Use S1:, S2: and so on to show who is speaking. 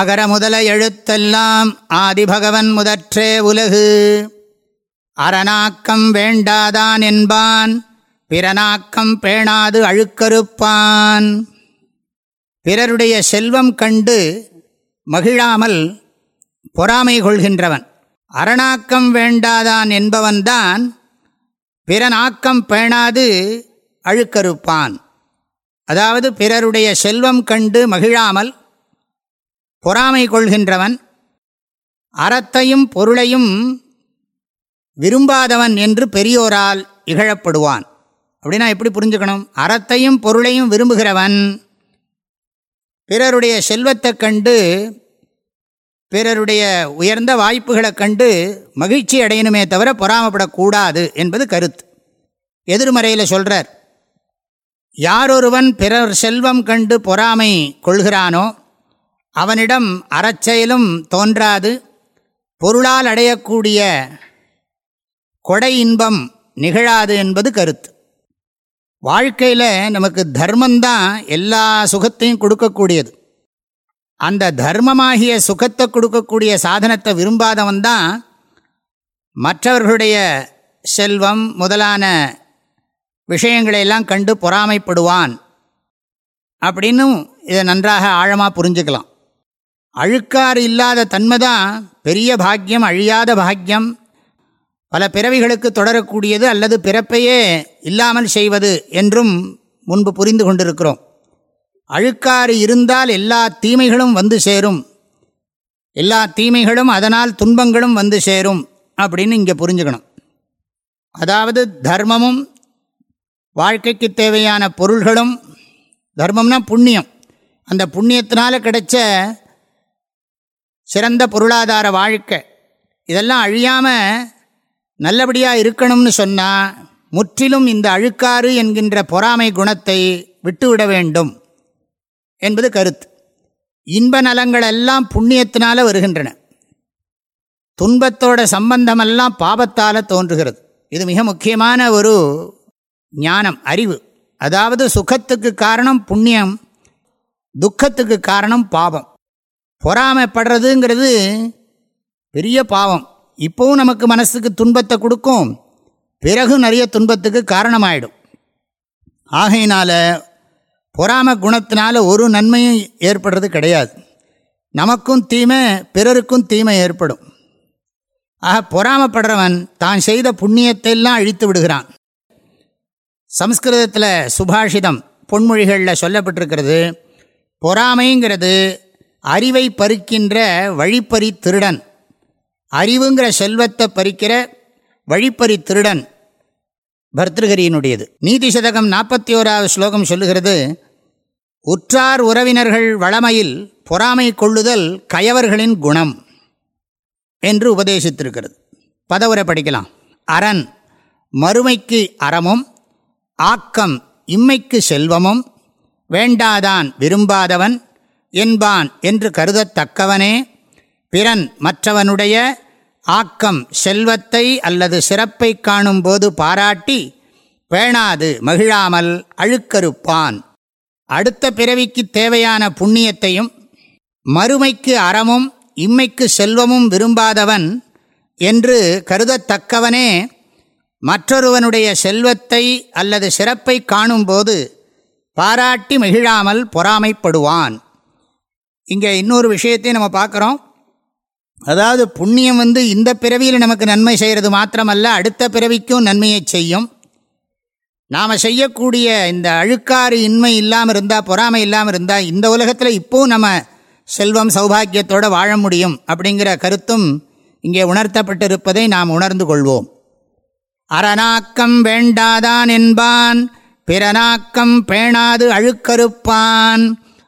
S1: அகர முதல எழுத்தெல்லாம் ஆதிபகவன் முதற்றே உலகு அரணாக்கம் வேண்டாதான் என்பான் பிறனாக்கம் பேணாது அழுக்கறுப்பான் பிறருடைய செல்வம் கண்டு மகிழாமல் பொறாமை கொள்கின்றவன் அரணாக்கம் வேண்டாதான் என்பவன்தான் பிறனாக்கம் பேணாது அழுக்கறுப்பான் அதாவது பிறருடைய செல்வம் கண்டு மகிழாமல் பொறாமை கொள்கின்றவன் அறத்தையும் பொருளையும் விரும்பாதவன் என்று பெரியோரால் இகழப்படுவான் அப்படின்னா எப்படி புரிஞ்சுக்கணும் அறத்தையும் பொருளையும் விரும்புகிறவன் பிறருடைய செல்வத்தை கண்டு பிறருடைய உயர்ந்த வாய்ப்புகளை கண்டு மகிழ்ச்சி அடையணுமே தவிர பொறாமப்படக்கூடாது என்பது கருத்து எதிர்மறையில் சொல்கிறார் யாரொருவன் பிறர் செல்வம் கண்டு பொறாமை கொள்கிறானோ அவனிடம் அறச்செயலும் தோன்றாது பொருளால் அடையக்கூடிய கொடை இன்பம் நிகழாது என்பது கருத்து வாழ்க்கையில் நமக்கு தர்மந்தான் எல்லா சுகத்தையும் கொடுக்கக்கூடியது அந்த தர்மமாகிய சுகத்தை கொடுக்கக்கூடிய சாதனத்தை விரும்பாதவன் தான் மற்றவர்களுடைய செல்வம் முதலான விஷயங்களையெல்லாம் கண்டு பொறாமைப்படுவான் அப்படின்னும் இதை நன்றாக ஆழமாக புரிஞ்சுக்கலாம் அழுக்காறு இல்லாத தன்மை தான் பெரிய பாக்கியம் அழியாத பாக்கியம் பல பிறவிகளுக்கு தொடரக்கூடியது அல்லது பிறப்பையே இல்லாமல் செய்வது என்றும் முன்பு புரிந்து கொண்டிருக்கிறோம் அழுக்காறு இருந்தால் எல்லா தீமைகளும் வந்து சேரும் எல்லா தீமைகளும் அதனால் துன்பங்களும் வந்து சேரும் அப்படின்னு இங்கே புரிஞ்சுக்கணும் அதாவது தர்மமும் வாழ்க்கைக்கு தேவையான பொருள்களும் தர்மம்னா புண்ணியம் அந்த புண்ணியத்தினால கிடைச்ச சிறந்த பொருளாதார வாழ்க்கை இதெல்லாம் அழியாமல் நல்லபடியாக இருக்கணும்னு சொன்னால் முற்றிலும் இந்த அழுக்காறு என்கின்ற பொறாமை குணத்தை விட்டுவிட வேண்டும் என்பது கருத்து இன்ப நலங்கள் எல்லாம் புண்ணியத்தினால வருகின்றன துன்பத்தோட சம்பந்தமெல்லாம் பாபத்தால் தோன்றுகிறது இது மிக முக்கியமான ஒரு ஞானம் அறிவு அதாவது சுகத்துக்கு காரணம் புண்ணியம் துக்கத்துக்கு காரணம் பாபம் பொறாமைப்படுறதுங்கிறது பெரிய பாவம் இப்போவும் நமக்கு மனசுக்கு துன்பத்தை கொடுக்கும் பிறகு நிறைய துன்பத்துக்கு காரணமாயிடும் ஆகையினால் பொறாம குணத்தினால ஒரு நன்மையும் ஏற்படுறது கிடையாது நமக்கும் தீமை பிறருக்கும் தீமை ஏற்படும் ஆக பொறாமப்படுறவன் தான் செய்த புண்ணியத்தை எல்லாம் அழித்து விடுகிறான் சம்ஸ்கிருதத்தில் சுபாஷிதம் பொன்மொழிகளில் சொல்லப்பட்டிருக்கிறது பொறாமைங்கிறது அறிவை பறிக்கின்ற வழிப்பறி திருடன் அறிவுங்கிற செல்வத்தை பறிக்கிற வழிப்பறி திருடன் பர்திருகரியனுடையது நீதி சதகம் நாற்பத்தி ஓராவது ஸ்லோகம் சொல்லுகிறது உற்றார் உறவினர்கள் வளமையில் பொறாமை கொள்ளுதல் கயவர்களின் குணம் என்று உபதேசித்திருக்கிறது பதவுரை படிக்கலாம் அரண் மறுமைக்கு அறமும் ஆக்கம் இம்மைக்கு செல்வமும் வேண்டாதான் விரும்பாதவன் என்பான் என்று கருதத்தக்கவனே பிறன் மற்றவனுடைய ஆக்கம் செல்வத்தை அல்லது சிறப்பை காணும்போது பாராட்டி பேணாது மகிழாமல் அழுக்கறுப்பான் அடுத்த பிறவிக்கு தேவையான புண்ணியத்தையும் மறுமைக்கு அறமும் இம்மைக்கு செல்வமும் விரும்பாதவன் என்று கருதத்தக்கவனே மற்றொருவனுடைய செல்வத்தை அல்லது சிறப்பை காணும்போது பாராட்டி மகிழாமல் பொறாமைப்படுவான் இங்கே இன்னொரு விஷயத்தையும் நம்ம பார்க்குறோம் அதாவது புண்ணியம் வந்து இந்த பிறவியில் நமக்கு நன்மை செய்கிறது மாத்திரமல்ல அடுத்த பிறவிக்கும் நன்மையை செய்யும் நாம் செய்யக்கூடிய இந்த அழுக்காறு இன்மை இல்லாமல் இருந்தால் பொறாமை இல்லாமல் இருந்தால் இந்த உலகத்தில் இப்போவும் நம்ம செல்வம் சௌபாகியத்தோடு வாழ முடியும் அப்படிங்கிற கருத்தும் இங்கே உணர்த்தப்பட்டிருப்பதை நாம் உணர்ந்து கொள்வோம் அரணாக்கம் வேண்டாதான் என்பான் பிறனாக்கம் பேணாது அழுக்கறுப்பான்